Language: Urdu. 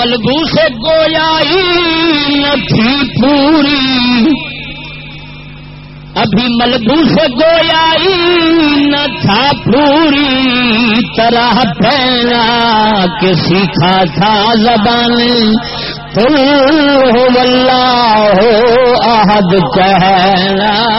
ملبو سے گویائی نہ تھی پوری۔ ابھی ملبو سے گویائی نہ تھا پوری۔ طرح پہنا کہ سیکھا تھا زبان۔ تل ہو اللہ ہو عہد کہنا۔